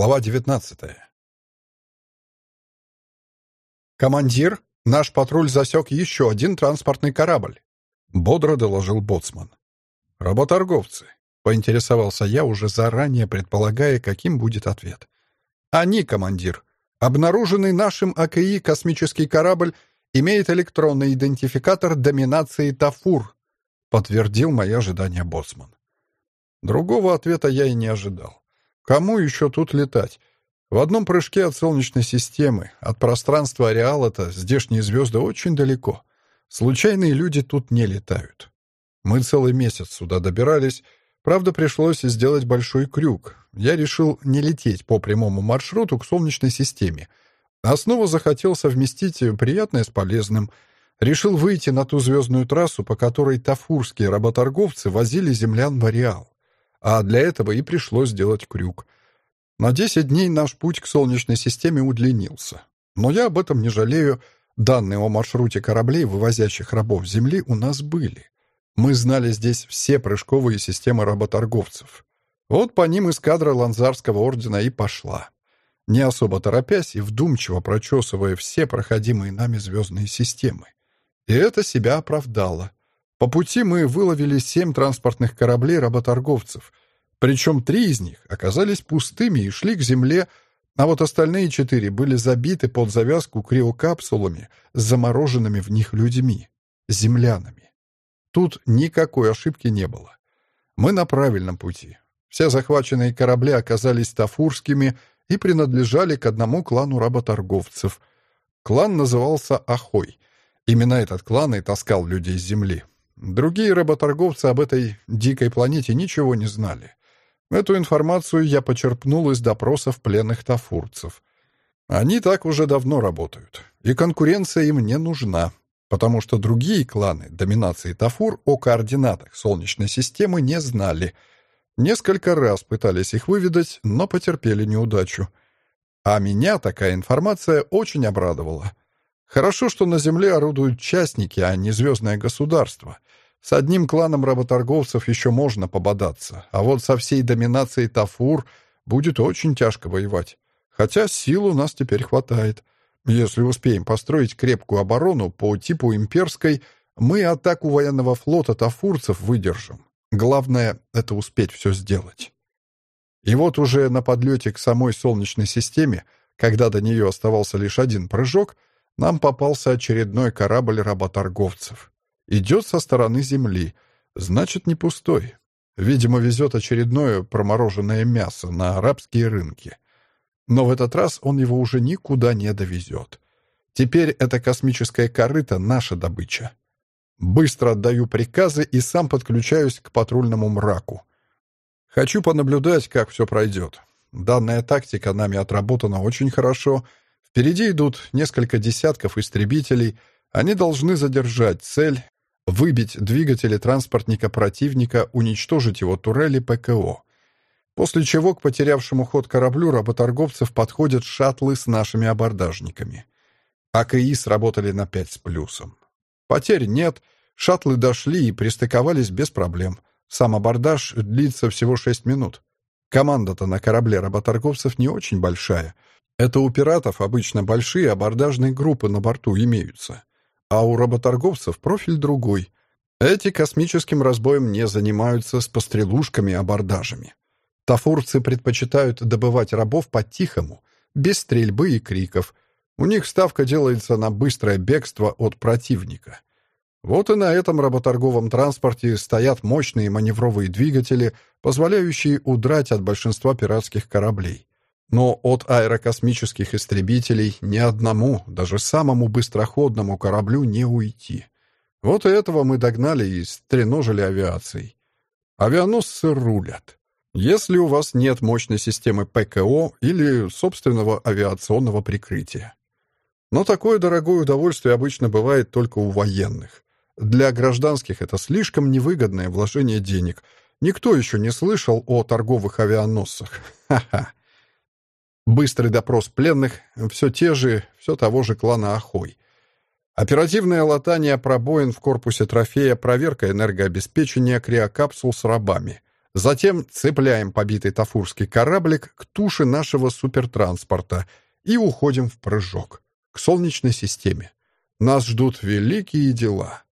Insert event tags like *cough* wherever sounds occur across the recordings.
Глава 19. «Командир, наш патруль засек еще один транспортный корабль», — бодро доложил боцман. «Работорговцы», — поинтересовался я, уже заранее предполагая, каким будет ответ. «Они, командир. Обнаруженный нашим АКИ космический корабль имеет электронный идентификатор доминации Тафур», — подтвердил мои ожидания боцман. Другого ответа я и не ожидал. Кому еще тут летать? В одном прыжке от Солнечной системы, от пространства ареала-то здешние звезды очень далеко. Случайные люди тут не летают. Мы целый месяц сюда добирались. Правда, пришлось сделать большой крюк. Я решил не лететь по прямому маршруту к Солнечной системе, а снова захотел совместить приятное с полезным. Решил выйти на ту звездную трассу, по которой тафурские работорговцы возили землян в ареал а для этого и пришлось сделать крюк. На 10 дней наш путь к Солнечной системе удлинился. Но я об этом не жалею. Данные о маршруте кораблей, вывозящих рабов Земли, у нас были. Мы знали здесь все прыжковые системы работорговцев. Вот по ним эскадра Ланзарского ордена и пошла. Не особо торопясь и вдумчиво прочесывая все проходимые нами звездные системы. И это себя оправдало. По пути мы выловили семь транспортных кораблей работорговцев, причем три из них оказались пустыми и шли к земле, а вот остальные четыре были забиты под завязку криокапсулами с замороженными в них людьми, землянами. Тут никакой ошибки не было. Мы на правильном пути. Все захваченные корабли оказались тафурскими и принадлежали к одному клану работорговцев. Клан назывался Ахой. Именно этот клан и таскал людей с земли. Другие работорговцы об этой дикой планете ничего не знали. Эту информацию я почерпнул из допросов пленных тафурцев. Они так уже давно работают, и конкуренция им не нужна, потому что другие кланы доминации Тафур о координатах Солнечной системы не знали. Несколько раз пытались их выведать, но потерпели неудачу. А меня такая информация очень обрадовала. Хорошо, что на Земле орудуют частники, а не звездное государство — с одним кланом работорговцев еще можно пободаться, а вот со всей доминацией Тафур будет очень тяжко воевать. Хотя сил у нас теперь хватает. Если успеем построить крепкую оборону по типу имперской, мы атаку военного флота тафурцев выдержим. Главное — это успеть все сделать. И вот уже на подлете к самой Солнечной системе, когда до нее оставался лишь один прыжок, нам попался очередной корабль работорговцев. Идет со стороны земли. Значит, не пустой. Видимо, везет очередное промороженное мясо на арабские рынки. Но в этот раз он его уже никуда не довезет. Теперь эта космическая корыта — наша добыча. Быстро отдаю приказы и сам подключаюсь к патрульному мраку. Хочу понаблюдать, как все пройдет. Данная тактика нами отработана очень хорошо. Впереди идут несколько десятков истребителей. Они должны задержать цель, выбить двигатели транспортника противника, уничтожить его турели ПКО. После чего к потерявшему ход кораблю работорговцев подходят шаттлы с нашими абордажниками. АКИ сработали на 5 с плюсом. Потерь нет, шаттлы дошли и пристыковались без проблем. Сам абордаж длится всего 6 минут. Команда-то на корабле работорговцев не очень большая. Это у пиратов обычно большие абордажные группы на борту имеются а у работорговцев профиль другой. Эти космическим разбоем не занимаются с пострелушками и абордажами. Тафурцы предпочитают добывать рабов по-тихому, без стрельбы и криков. У них ставка делается на быстрое бегство от противника. Вот и на этом работорговом транспорте стоят мощные маневровые двигатели, позволяющие удрать от большинства пиратских кораблей. Но от аэрокосмических истребителей ни одному, даже самому быстроходному кораблю не уйти. Вот и этого мы догнали и стреножили авиацией. Авианосцы рулят. Если у вас нет мощной системы ПКО или собственного авиационного прикрытия. Но такое дорогое удовольствие обычно бывает только у военных. Для гражданских это слишком невыгодное вложение денег. Никто еще не слышал о торговых авианосцах. Ха-ха. Быстрый допрос пленных, все те же, все того же клана Ахой. Оперативное латание пробоин в корпусе трофея, проверка энергообеспечения криокапсул с рабами. Затем цепляем побитый тафурский кораблик к туше нашего супертранспорта и уходим в прыжок, к Солнечной системе. Нас ждут великие дела.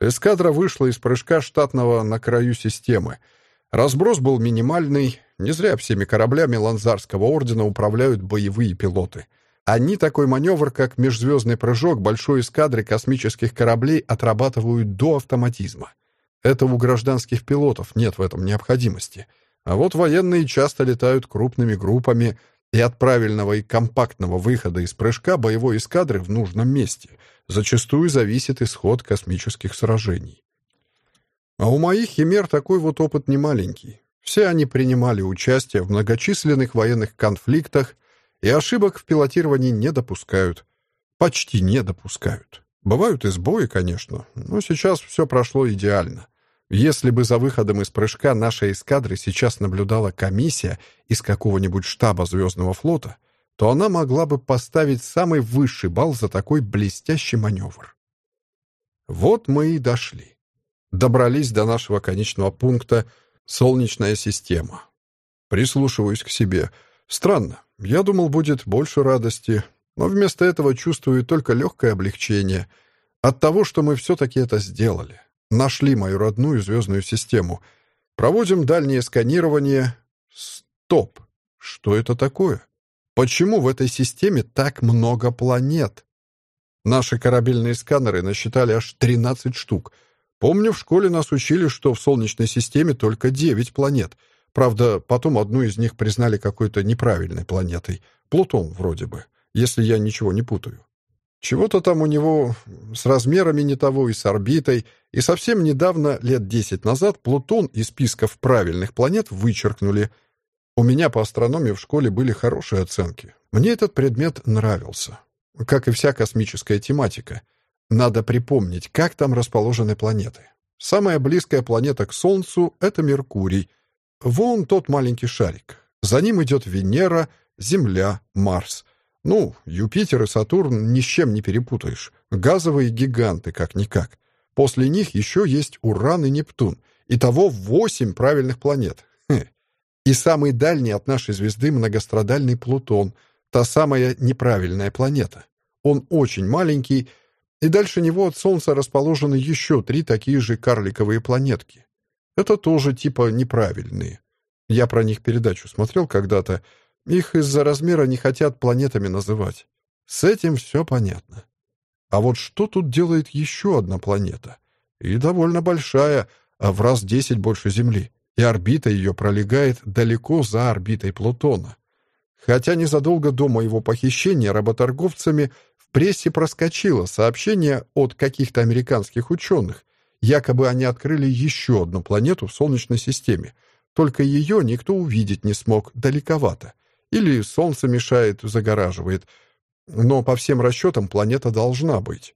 Эскадра вышла из прыжка штатного на краю системы. Разброс был минимальный, не зря всеми кораблями Ланзарского ордена управляют боевые пилоты. Они такой маневр, как межзвездный прыжок большой эскадры космических кораблей отрабатывают до автоматизма. Это у гражданских пилотов нет в этом необходимости. А вот военные часто летают крупными группами, и от правильного и компактного выхода из прыжка боевой эскадры в нужном месте зачастую зависит исход космических сражений. А у моих химер такой вот опыт немаленький. Все они принимали участие в многочисленных военных конфликтах и ошибок в пилотировании не допускают. Почти не допускают. Бывают и сбои, конечно, но сейчас все прошло идеально. Если бы за выходом из прыжка нашей эскадры сейчас наблюдала комиссия из какого-нибудь штаба Звездного флота, то она могла бы поставить самый высший балл за такой блестящий маневр. Вот мы и дошли. Добрались до нашего конечного пункта Солнечная система. Прислушиваюсь к себе. Странно. Я думал, будет больше радости, но вместо этого чувствую только легкое облегчение от того, что мы все-таки это сделали. Нашли мою родную звездную систему. Проводим дальнее сканирование. Стоп! Что это такое? Почему в этой системе так много планет? Наши корабельные сканеры насчитали аж 13 штук — Помню, в школе нас учили, что в Солнечной системе только девять планет. Правда, потом одну из них признали какой-то неправильной планетой. Плутон вроде бы, если я ничего не путаю. Чего-то там у него с размерами не того и с орбитой, и совсем недавно, лет десять назад, Плутон из списков правильных планет вычеркнули. У меня по астрономии в школе были хорошие оценки. Мне этот предмет нравился, как и вся космическая тематика — надо припомнить, как там расположены планеты. Самая близкая планета к Солнцу — это Меркурий. Вон тот маленький шарик. За ним идет Венера, Земля, Марс. Ну, Юпитер и Сатурн ни с чем не перепутаешь. Газовые гиганты, как-никак. После них еще есть Уран и Нептун. Итого восемь правильных планет. Хе. И самый дальний от нашей звезды многострадальный Плутон, та самая неправильная планета. Он очень маленький, и дальше него от Солнца расположены еще три такие же карликовые планетки. Это тоже типа неправильные. Я про них передачу смотрел когда-то. Их из-за размера не хотят планетами называть. С этим все понятно. А вот что тут делает еще одна планета? И довольно большая, а в раз десять больше Земли. И орбита ее пролегает далеко за орбитой Плутона. Хотя незадолго до моего похищения работорговцами прессе проскочило сообщение от каких-то американских ученых. Якобы они открыли еще одну планету в Солнечной системе. Только ее никто увидеть не смог, далековато. Или Солнце мешает, загораживает. Но по всем расчетам планета должна быть.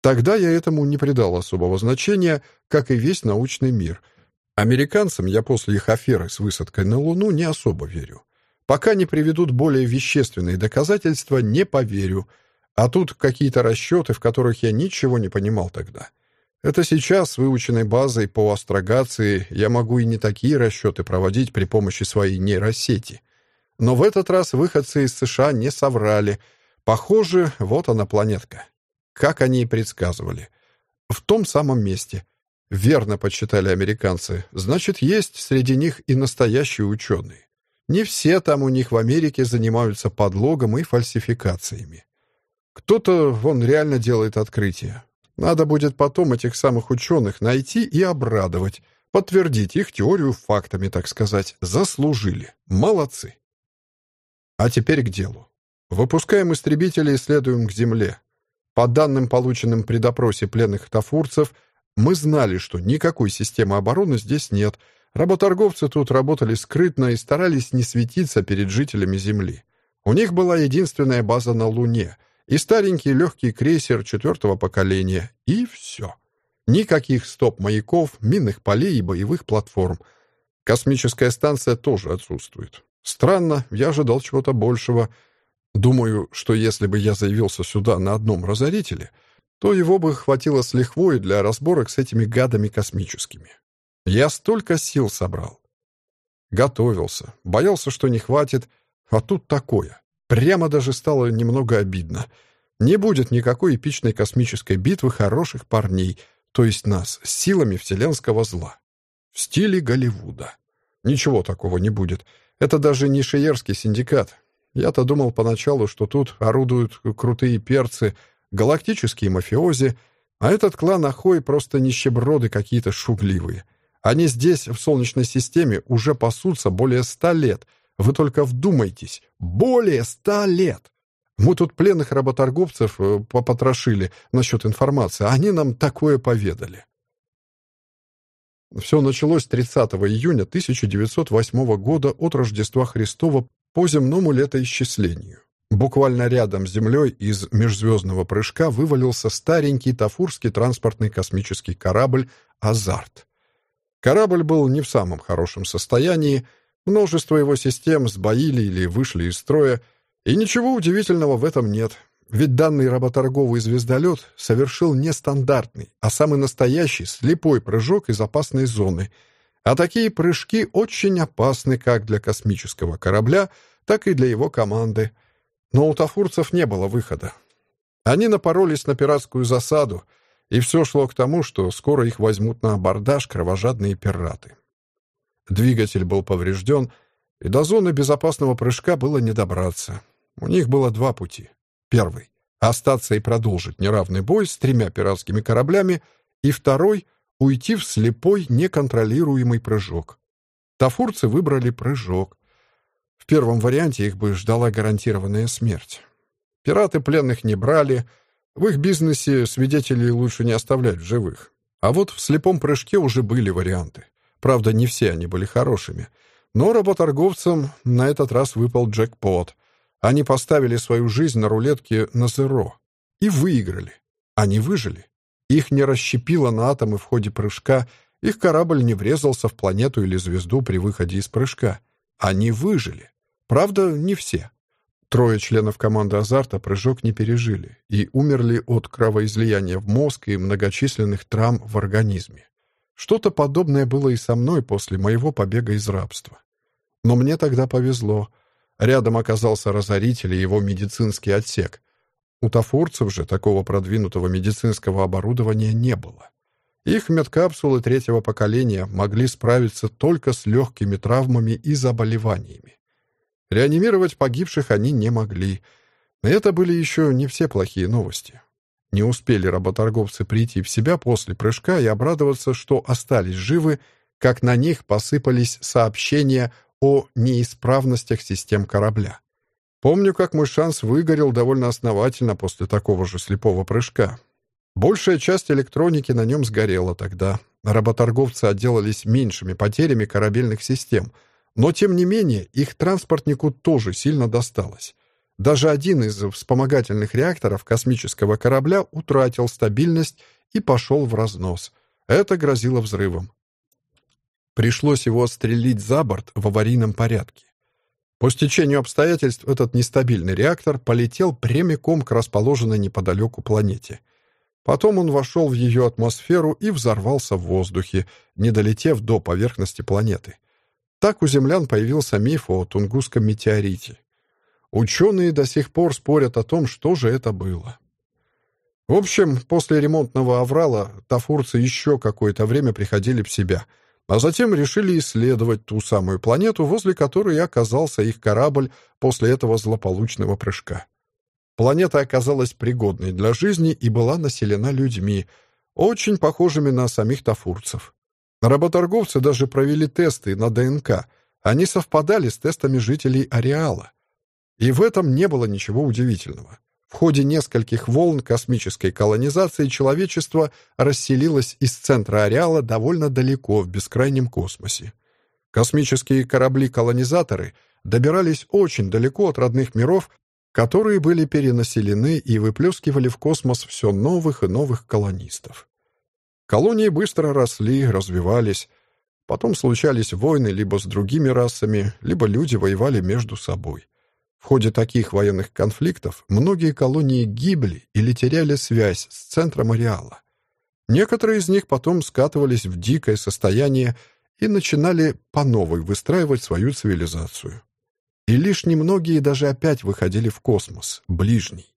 Тогда я этому не придал особого значения, как и весь научный мир. Американцам я после их аферы с высадкой на Луну не особо верю. Пока не приведут более вещественные доказательства, не поверю — а тут какие-то расчеты, в которых я ничего не понимал тогда. Это сейчас с выученной базой по астрогации я могу и не такие расчеты проводить при помощи своей нейросети. Но в этот раз выходцы из США не соврали. Похоже, вот она планетка. Как они и предсказывали. В том самом месте. Верно подсчитали американцы. Значит, есть среди них и настоящие ученые. Не все там у них в Америке занимаются подлогом и фальсификациями. Кто-то, вон, реально делает открытие. Надо будет потом этих самых ученых найти и обрадовать, подтвердить их теорию фактами, так сказать. Заслужили. Молодцы. А теперь к делу. Выпускаем истребители и следуем к Земле. По данным, полученным при допросе пленных тафурцев, мы знали, что никакой системы обороны здесь нет. Работорговцы тут работали скрытно и старались не светиться перед жителями Земли. У них была единственная база на Луне — и старенький легкий крейсер четвертого поколения, и все. Никаких стоп-маяков, минных полей и боевых платформ. Космическая станция тоже отсутствует. Странно, я ожидал чего-то большего. Думаю, что если бы я заявился сюда на одном разорителе, то его бы хватило с лихвой для разборок с этими гадами космическими. Я столько сил собрал. Готовился. Боялся, что не хватит. А тут такое. Прямо даже стало немного обидно. Не будет никакой эпичной космической битвы хороших парней, то есть нас, с силами вселенского зла. В стиле Голливуда. Ничего такого не будет. Это даже не шиерский синдикат. Я-то думал поначалу, что тут орудуют крутые перцы, галактические мафиози, а этот клан Ахой просто нищеброды какие-то шугливые. Они здесь, в Солнечной системе, уже пасутся более ста лет. Вы только вдумайтесь. Более ста лет! Мы тут пленных работорговцев э, попотрошили насчет информации, они нам такое поведали. Все началось 30 июня 1908 года от Рождества Христова по земному летоисчислению. Буквально рядом с Землей из межзвездного прыжка вывалился старенький тафурский транспортный космический корабль «Азарт». Корабль был не в самом хорошем состоянии, множество его систем сбоили или вышли из строя, и ничего удивительного в этом нет, ведь данный работорговый звездолет совершил не стандартный, а самый настоящий слепой прыжок из опасной зоны. А такие прыжки очень опасны как для космического корабля, так и для его команды. Но у тафурцев не было выхода. Они напоролись на пиратскую засаду, и все шло к тому, что скоро их возьмут на абордаж кровожадные пираты. Двигатель был поврежден, и до зоны безопасного прыжка было не добраться. У них было два пути. Первый — остаться и продолжить неравный бой с тремя пиратскими кораблями, и второй — уйти в слепой, неконтролируемый прыжок. Тафурцы выбрали прыжок. В первом варианте их бы ждала гарантированная смерть. Пираты пленных не брали, в их бизнесе свидетелей лучше не оставлять в живых. А вот в слепом прыжке уже были варианты. Правда, не все они были хорошими. Но работорговцам на этот раз выпал джекпот. Они поставили свою жизнь на рулетке на зеро. И выиграли. Они выжили. Их не расщепило на атомы в ходе прыжка, их корабль не врезался в планету или звезду при выходе из прыжка. Они выжили. Правда, не все. Трое членов команды «Азарта» прыжок не пережили и умерли от кровоизлияния в мозг и многочисленных травм в организме. Что-то подобное было и со мной после моего побега из рабства. Но мне тогда повезло — Рядом оказался разоритель и его медицинский отсек. У тафурцев же такого продвинутого медицинского оборудования не было. Их медкапсулы третьего поколения могли справиться только с легкими травмами и заболеваниями. Реанимировать погибших они не могли. Это были еще не все плохие новости. Не успели работорговцы прийти в себя после прыжка и обрадоваться, что остались живы, как на них посыпались сообщения о неисправностях систем корабля. Помню, как мой шанс выгорел довольно основательно после такого же слепого прыжка. Большая часть электроники на нем сгорела тогда. Работорговцы отделались меньшими потерями корабельных систем, но, тем не менее, их транспортнику тоже сильно досталось. Даже один из вспомогательных реакторов космического корабля утратил стабильность и пошел в разнос. Это грозило взрывом. Пришлось его отстрелить за борт в аварийном порядке. По стечению обстоятельств этот нестабильный реактор полетел прямиком к расположенной неподалеку планете. Потом он вошел в ее атмосферу и взорвался в воздухе, не долетев до поверхности планеты. Так у землян появился миф о Тунгусском метеорите. Ученые до сих пор спорят о том, что же это было. В общем, после ремонтного аврала тафурцы еще какое-то время приходили в себя — а затем решили исследовать ту самую планету, возле которой оказался их корабль после этого злополучного прыжка. Планета оказалась пригодной для жизни и была населена людьми, очень похожими на самих тафурцев. Работорговцы даже провели тесты на ДНК. Они совпадали с тестами жителей ареала. И в этом не было ничего удивительного. В ходе нескольких волн космической колонизации человечество расселилось из центра ареала довольно далеко в бескрайнем космосе. Космические корабли-колонизаторы добирались очень далеко от родных миров, которые были перенаселены и выплескивали в космос все новых и новых колонистов. Колонии быстро росли, развивались. Потом случались войны либо с другими расами, либо люди воевали между собой. В ходе таких военных конфликтов многие колонии гибли или теряли связь с центром ареала. Некоторые из них потом скатывались в дикое состояние и начинали по новой выстраивать свою цивилизацию. И лишь немногие даже опять выходили в космос, ближний.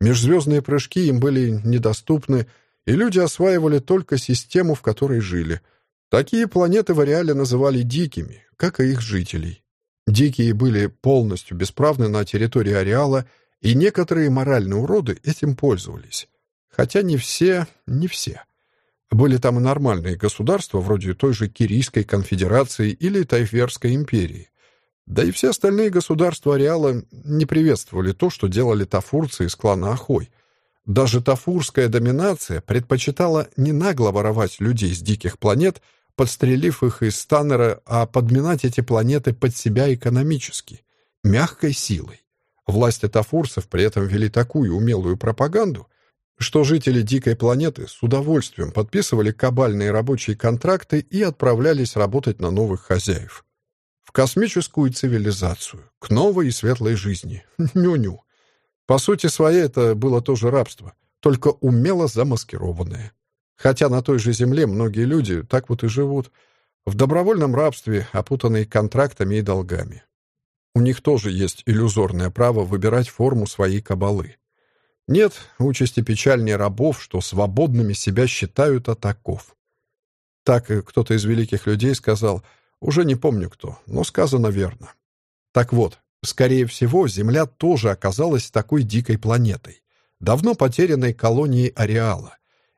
Межзвездные прыжки им были недоступны, и люди осваивали только систему, в которой жили. Такие планеты в ареале называли дикими, как и их жителей. Дикие были полностью бесправны на территории ареала, и некоторые моральные уроды этим пользовались. Хотя не все, не все. Были там и нормальные государства, вроде той же Кирийской конфедерации или Тайферской империи. Да и все остальные государства ареала не приветствовали то, что делали тафурцы из клана Ахой. Даже тафурская доминация предпочитала не нагло воровать людей с диких планет, подстрелив их из Станнера, а подминать эти планеты под себя экономически, мягкой силой. Власти тафурцев при этом вели такую умелую пропаганду, что жители дикой планеты с удовольствием подписывали кабальные рабочие контракты и отправлялись работать на новых хозяев в космическую цивилизацию, к новой и светлой жизни. *laughs* Ню-ню. По сути своей это было тоже рабство, только умело замаскированное. Хотя на той же земле многие люди так вот и живут, в добровольном рабстве, опутанные контрактами и долгами. У них тоже есть иллюзорное право выбирать форму своей кабалы. Нет участи печальнее рабов, что свободными себя считают атаков. Так кто-то из великих людей сказал — уже не помню кто, но сказано верно. Так вот, скорее всего, Земля тоже оказалась такой дикой планетой, давно потерянной колонией ареала.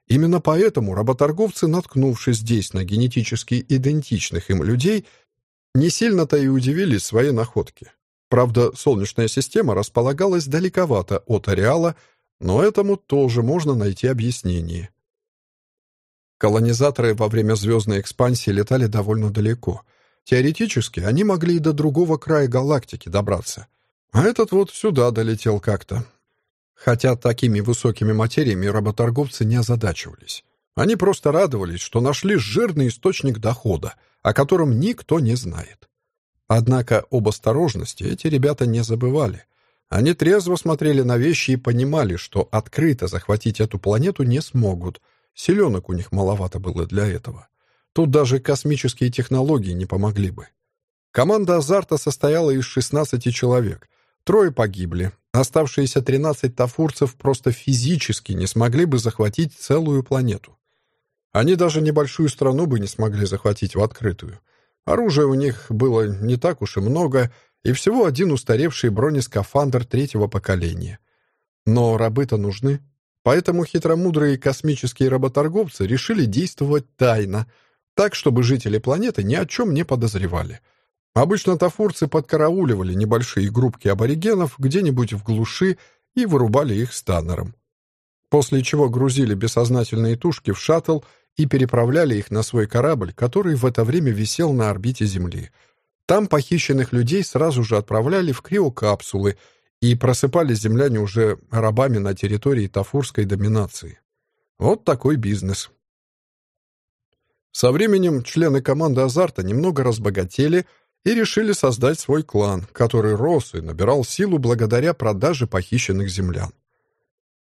Именно поэтому работорговцы, наткнувшись здесь на генетически идентичных им людей, не сильно-то и удивились своей находке. Правда, Солнечная система располагалась далековато от ареала, но этому тоже можно найти объяснение. Колонизаторы во время звездной экспансии летали довольно далеко. Теоретически они могли и до другого края галактики добраться. А этот вот сюда долетел как-то. Хотя такими высокими материями работорговцы не озадачивались. Они просто радовались, что нашли жирный источник дохода, о котором никто не знает. Однако об осторожности эти ребята не забывали. Они трезво смотрели на вещи и понимали, что открыто захватить эту планету не смогут — Селенок у них маловато было для этого. Тут даже космические технологии не помогли бы. Команда «Азарта» состояла из 16 человек. Трое погибли. Оставшиеся 13 тафурцев просто физически не смогли бы захватить целую планету. Они даже небольшую страну бы не смогли захватить в открытую. Оружия у них было не так уж и много, и всего один устаревший бронескафандр третьего поколения. Но рабы-то нужны. Поэтому хитромудрые космические работорговцы решили действовать тайно, так, чтобы жители планеты ни о чем не подозревали. Обычно тафурцы подкарауливали небольшие группки аборигенов где-нибудь в глуши и вырубали их станнером. После чего грузили бессознательные тушки в шаттл и переправляли их на свой корабль, который в это время висел на орбите Земли. Там похищенных людей сразу же отправляли в криокапсулы — и просыпались земляне уже рабами на территории тафурской доминации. Вот такой бизнес. Со временем члены команды «Азарта» немного разбогатели и решили создать свой клан, который рос и набирал силу благодаря продаже похищенных землян.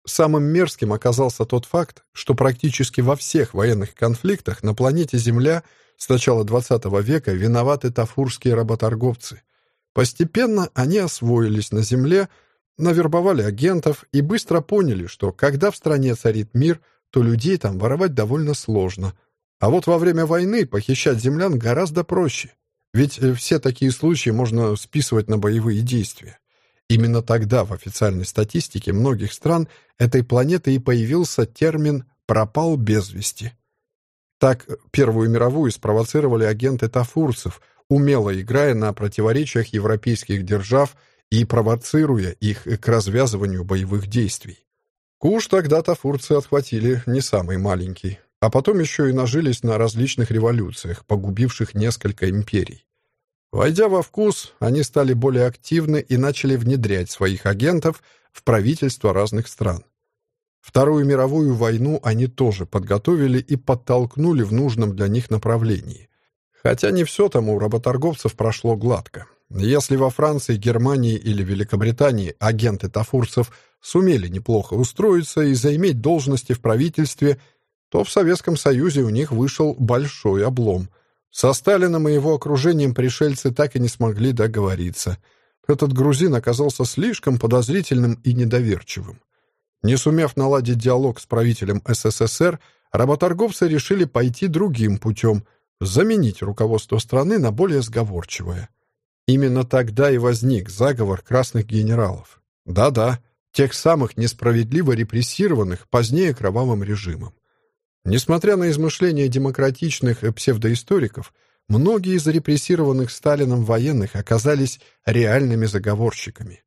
Самым мерзким оказался тот факт, что практически во всех военных конфликтах на планете Земля с начала XX века виноваты тафурские работорговцы – Постепенно они освоились на земле, навербовали агентов и быстро поняли, что когда в стране царит мир, то людей там воровать довольно сложно. А вот во время войны похищать землян гораздо проще. Ведь э, все такие случаи можно списывать на боевые действия. Именно тогда в официальной статистике многих стран этой планеты и появился термин «пропал без вести». Так Первую мировую спровоцировали агенты тафурцев – умело играя на противоречиях европейских держав и провоцируя их к развязыванию боевых действий. Куш тогда-то фурцы отхватили не самый маленький, а потом еще и нажились на различных революциях, погубивших несколько империй. Войдя во вкус, они стали более активны и начали внедрять своих агентов в правительства разных стран. Вторую мировую войну они тоже подготовили и подтолкнули в нужном для них направлении. Хотя не все там у работорговцев прошло гладко. Если во Франции, Германии или Великобритании агенты тафурцев сумели неплохо устроиться и заиметь должности в правительстве, то в Советском Союзе у них вышел большой облом. Со Сталином и его окружением пришельцы так и не смогли договориться. Этот грузин оказался слишком подозрительным и недоверчивым. Не сумев наладить диалог с правителем СССР, работорговцы решили пойти другим путем, заменить руководство страны на более сговорчивое. Именно тогда и возник заговор красных генералов. Да-да, тех самых несправедливо репрессированных позднее кровавым режимом. Несмотря на измышления демократичных псевдоисториков, многие из репрессированных Сталином военных оказались реальными заговорщиками.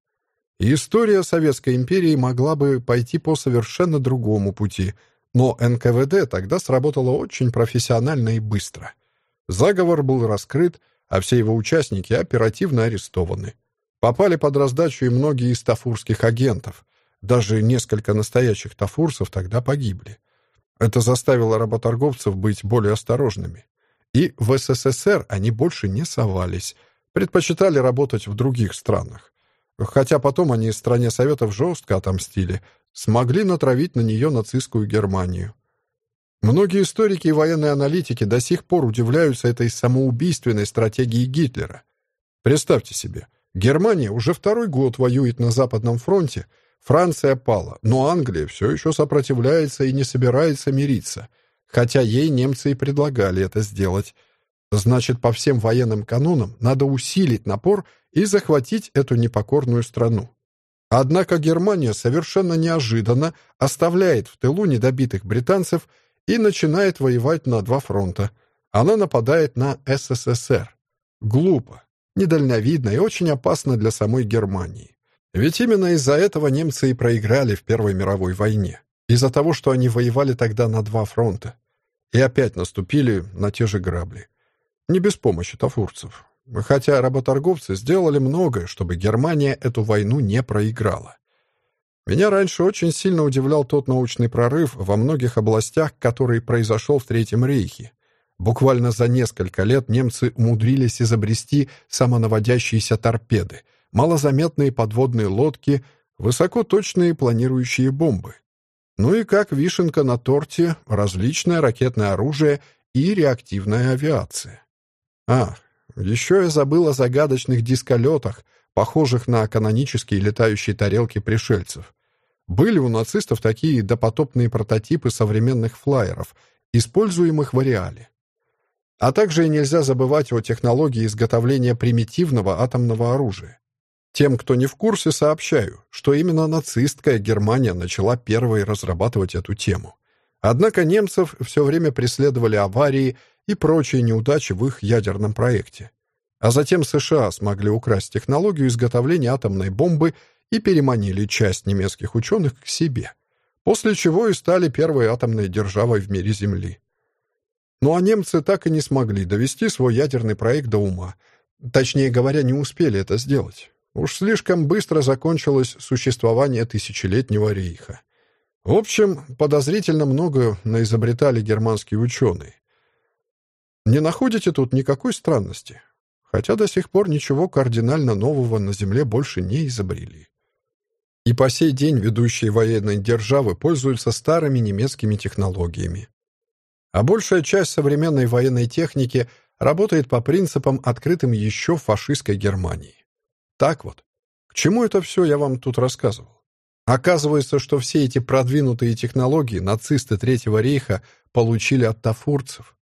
И история Советской империи могла бы пойти по совершенно другому пути, но НКВД тогда сработало очень профессионально и быстро. Заговор был раскрыт, а все его участники оперативно арестованы. Попали под раздачу и многие из тафурских агентов. Даже несколько настоящих тафурцев тогда погибли. Это заставило работорговцев быть более осторожными. И в СССР они больше не совались, предпочитали работать в других странах. Хотя потом они стране Советов жестко отомстили, смогли натравить на нее нацистскую Германию. Многие историки и военные аналитики до сих пор удивляются этой самоубийственной стратегии Гитлера. Представьте себе, Германия уже второй год воюет на Западном фронте, Франция пала, но Англия все еще сопротивляется и не собирается мириться, хотя ей немцы и предлагали это сделать. Значит, по всем военным канонам надо усилить напор и захватить эту непокорную страну. Однако Германия совершенно неожиданно оставляет в тылу недобитых британцев и начинает воевать на два фронта. Она нападает на СССР. Глупо, недальновидно и очень опасно для самой Германии. Ведь именно из-за этого немцы и проиграли в Первой мировой войне. Из-за того, что они воевали тогда на два фронта. И опять наступили на те же грабли. Не без помощи тафурцев. Хотя работорговцы сделали многое, чтобы Германия эту войну не проиграла. Меня раньше очень сильно удивлял тот научный прорыв во многих областях, который произошел в Третьем рейхе. Буквально за несколько лет немцы умудрились изобрести самонаводящиеся торпеды, малозаметные подводные лодки, высокоточные планирующие бомбы. Ну и как вишенка на торте, различное ракетное оружие и реактивная авиация. Ах, еще я забыл о загадочных дисколетах, похожих на канонические летающие тарелки пришельцев. Были у нацистов такие допотопные прототипы современных флайеров, используемых в ареале. А также нельзя забывать о технологии изготовления примитивного атомного оружия. Тем, кто не в курсе, сообщаю, что именно нацистская Германия начала первой разрабатывать эту тему. Однако немцев все время преследовали аварии и прочие неудачи в их ядерном проекте. А затем США смогли украсть технологию изготовления атомной бомбы и переманили часть немецких ученых к себе, после чего и стали первой атомной державой в мире Земли. Ну а немцы так и не смогли довести свой ядерный проект до ума. Точнее говоря, не успели это сделать. Уж слишком быстро закончилось существование тысячелетнего рейха. В общем, подозрительно много наизобретали германские ученые. Не находите тут никакой странности? Хотя до сих пор ничего кардинально нового на Земле больше не изобрели. И по сей день ведущие военные державы пользуются старыми немецкими технологиями. А большая часть современной военной техники работает по принципам, открытым еще в фашистской Германии. Так вот, к чему это все я вам тут рассказывал? Оказывается, что все эти продвинутые технологии нацисты Третьего рейха получили от тафурцев.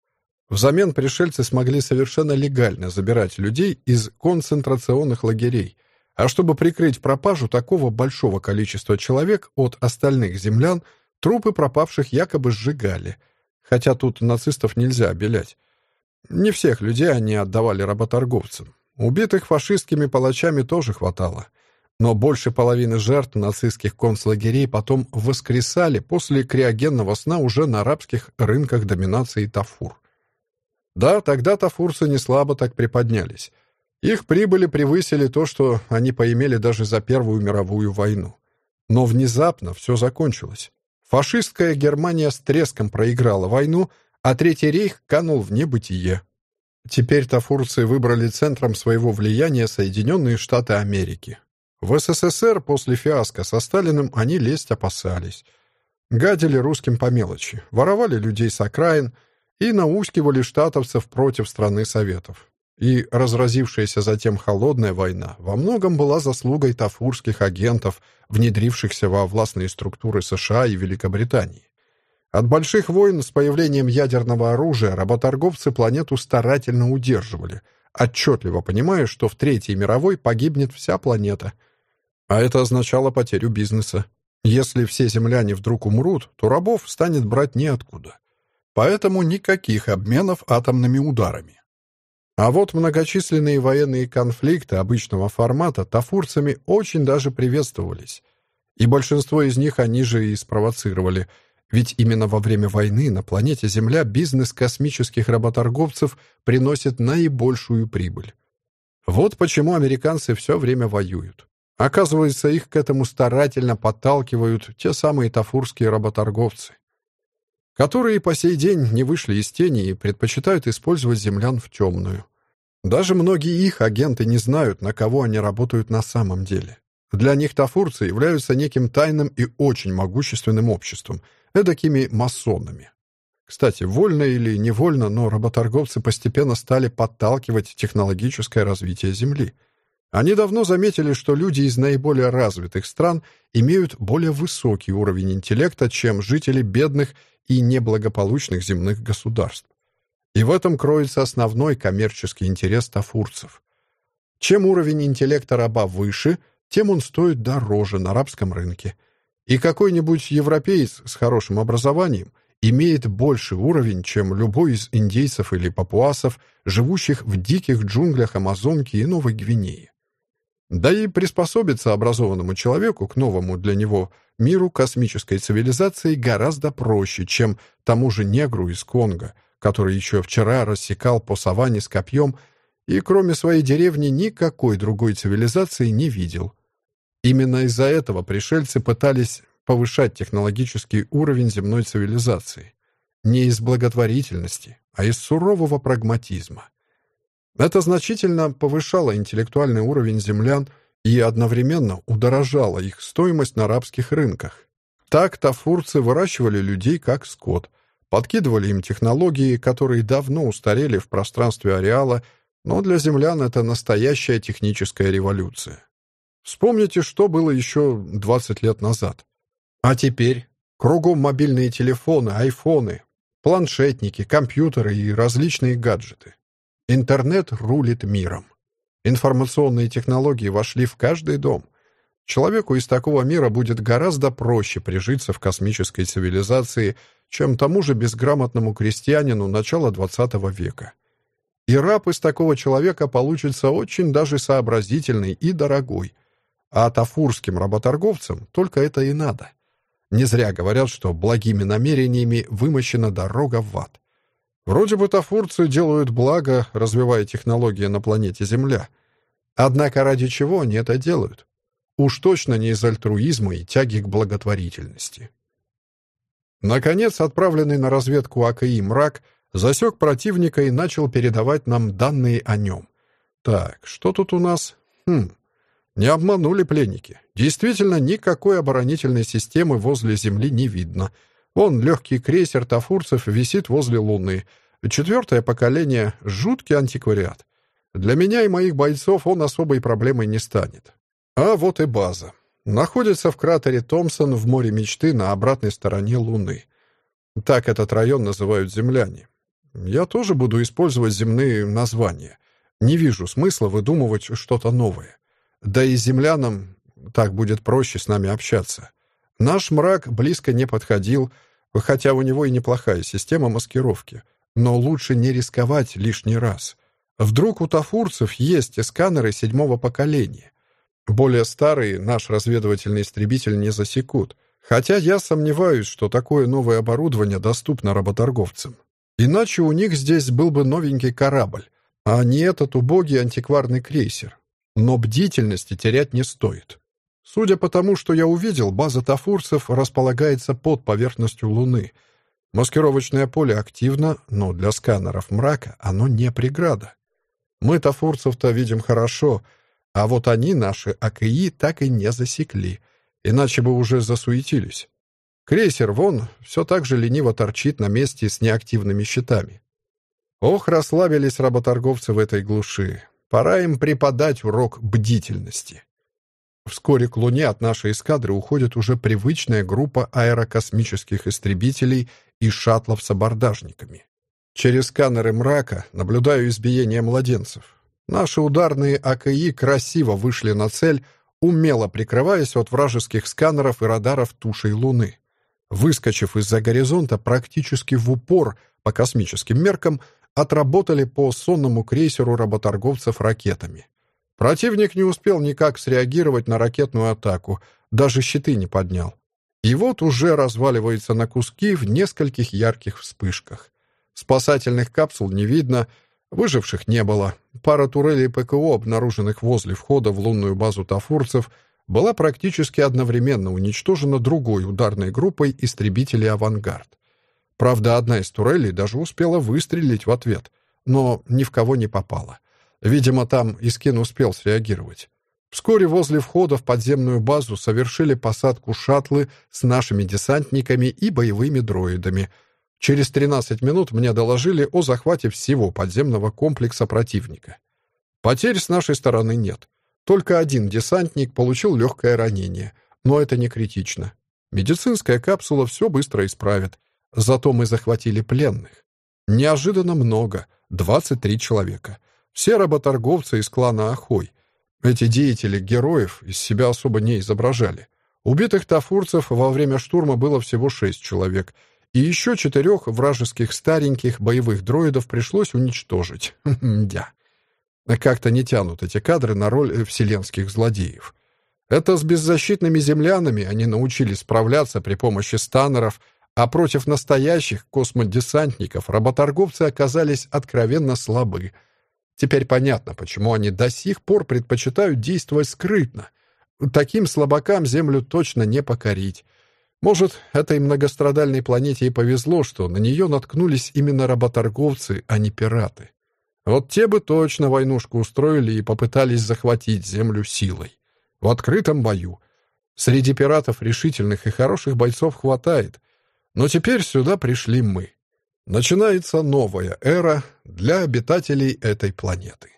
Взамен пришельцы смогли совершенно легально забирать людей из концентрационных лагерей, а чтобы прикрыть пропажу такого большого количества человек от остальных землян, трупы пропавших якобы сжигали, хотя тут нацистов нельзя обелять. Не всех людей они отдавали работорговцам. Убитых фашистскими палачами тоже хватало. Но больше половины жертв нацистских концлагерей потом воскресали после криогенного сна уже на арабских рынках доминации Тафур. Да, тогда-то фурсы не слабо так приподнялись. Их прибыли превысили то, что они поимели даже за Первую мировую войну. Но внезапно все закончилось. Фашистская Германия с треском проиграла войну, а Третий рейх канул в небытие. Теперь тафурцы выбрали центром своего влияния Соединенные Штаты Америки. В СССР после фиаско со Сталиным они лезть опасались. Гадили русским по мелочи, воровали людей с окраин, и наускивали штатовцев против страны Советов. И разразившаяся затем холодная война во многом была заслугой тафурских агентов, внедрившихся во властные структуры США и Великобритании. От больших войн с появлением ядерного оружия работорговцы планету старательно удерживали, отчетливо понимая, что в Третьей мировой погибнет вся планета. А это означало потерю бизнеса. Если все земляне вдруг умрут, то рабов станет брать неоткуда. Поэтому никаких обменов атомными ударами. А вот многочисленные военные конфликты обычного формата тафурцами очень даже приветствовались. И большинство из них они же и спровоцировали, ведь именно во время войны на планете Земля бизнес космических работорговцев приносит наибольшую прибыль. Вот почему американцы все время воюют. Оказывается, их к этому старательно подталкивают те самые тафурские работорговцы, которые по сей день не вышли из тени и предпочитают использовать землян в темную. Даже многие их агенты не знают, на кого они работают на самом деле. Для них тафурцы являются неким тайным и очень могущественным обществом, эдакими масонами. Кстати, вольно или невольно, но работорговцы постепенно стали подталкивать технологическое развитие Земли. Они давно заметили, что люди из наиболее развитых стран имеют более высокий уровень интеллекта, чем жители бедных и неблагополучных земных государств. И в этом кроется основной коммерческий интерес тафурцев. Чем уровень интеллекта раба выше, тем он стоит дороже на арабском рынке. И какой-нибудь европеец с хорошим образованием имеет больший уровень, чем любой из индейцев или папуасов, живущих в диких джунглях Амазонки и Новой Гвинеи. Да и приспособиться образованному человеку к новому для него миру космической цивилизации гораздо проще, чем тому же негру из Конго, который еще вчера рассекал по саванне с копьем и кроме своей деревни никакой другой цивилизации не видел. Именно из-за этого пришельцы пытались повышать технологический уровень земной цивилизации. Не из благотворительности, а из сурового прагматизма. Это значительно повышало интеллектуальный уровень землян и одновременно удорожало их стоимость на арабских рынках. Так тафурцы выращивали людей как скот, подкидывали им технологии, которые давно устарели в пространстве ареала, но для землян это настоящая техническая революция. Вспомните, что было еще 20 лет назад. А теперь кругом мобильные телефоны, айфоны, планшетники, компьютеры и различные гаджеты. Интернет рулит миром. Информационные технологии вошли в каждый дом. Человеку из такого мира будет гораздо проще прижиться в космической цивилизации, чем тому же безграмотному крестьянину начала XX века. И раб из такого человека получится очень даже сообразительный и дорогой – а тафурским работорговцам только это и надо. Не зря говорят, что благими намерениями вымощена дорога в ад. Вроде бы тафурцы делают благо, развивая технологии на планете Земля. Однако ради чего они это делают? Уж точно не из альтруизма и тяги к благотворительности. Наконец, отправленный на разведку АКИ «Мрак» засек противника и начал передавать нам данные о нем. Так, что тут у нас? Хм, не обманули пленники. Действительно, никакой оборонительной системы возле Земли не видно. Вон легкий крейсер тафурцев висит возле Луны. Четвертое поколение — жуткий антиквариат. Для меня и моих бойцов он особой проблемой не станет. А вот и база. Находится в кратере Томпсон в море мечты на обратной стороне Луны. Так этот район называют земляне. Я тоже буду использовать земные названия. Не вижу смысла выдумывать что-то новое. Да и землянам так будет проще с нами общаться. Наш мрак близко не подходил, хотя у него и неплохая система маскировки. Но лучше не рисковать лишний раз. Вдруг у тафурцев есть сканеры седьмого поколения. Более старые наш разведывательный истребитель не засекут. Хотя я сомневаюсь, что такое новое оборудование доступно работорговцам. Иначе у них здесь был бы новенький корабль, а не этот убогий антикварный крейсер. Но бдительности терять не стоит. Судя по тому, что я увидел, база тафурцев располагается под поверхностью Луны. Маскировочное поле активно, но для сканеров мрака оно не преграда. Мы тафурцев-то видим хорошо, а вот они наши АКИ так и не засекли, иначе бы уже засуетились. Крейсер вон все так же лениво торчит на месте с неактивными щитами. Ох, расслабились работорговцы в этой глуши. Пора им преподать урок бдительности. Вскоре к Луне от нашей эскадры уходит уже привычная группа аэрокосмических истребителей и шаттлов с абордажниками. Через сканеры мрака наблюдаю избиение младенцев. Наши ударные АКИ красиво вышли на цель, умело прикрываясь от вражеских сканеров и радаров тушей Луны. Выскочив из-за горизонта практически в упор по космическим меркам, отработали по сонному крейсеру работорговцев ракетами. Противник не успел никак среагировать на ракетную атаку, даже щиты не поднял. И вот уже разваливается на куски в нескольких ярких вспышках. Спасательных капсул не видно, выживших не было. Пара турелей ПКО, обнаруженных возле входа в лунную базу тафурцев, была практически одновременно уничтожена другой ударной группой истребителей «Авангард». Правда, одна из турелей даже успела выстрелить в ответ, но ни в кого не попала. Видимо, там Искин успел среагировать. Вскоре возле входа в подземную базу совершили посадку шаттлы с нашими десантниками и боевыми дроидами. Через 13 минут мне доложили о захвате всего подземного комплекса противника. Потерь с нашей стороны нет. Только один десантник получил легкое ранение, но это не критично. Медицинская капсула все быстро исправит. Зато мы захватили пленных. Неожиданно много, 23 человека. Все работорговцы из клана Ахой. Эти деятели героев из себя особо не изображали. Убитых тафурцев во время штурма было всего шесть человек, и еще четырех вражеских стареньких боевых дроидов пришлось уничтожить. *laughs* Дя. Как-то не тянут эти кадры на роль вселенских злодеев. Это с беззащитными землянами они научились справляться при помощи станеров, а против настоящих космодесантников работорговцы оказались откровенно слабы — Теперь понятно, почему они до сих пор предпочитают действовать скрытно. Таким слабакам Землю точно не покорить. Может, этой многострадальной планете и повезло, что на нее наткнулись именно работорговцы, а не пираты. Вот те бы точно войнушку устроили и попытались захватить Землю силой. В открытом бою. Среди пиратов решительных и хороших бойцов хватает. Но теперь сюда пришли мы. Начинается новая эра для обитателей этой планеты.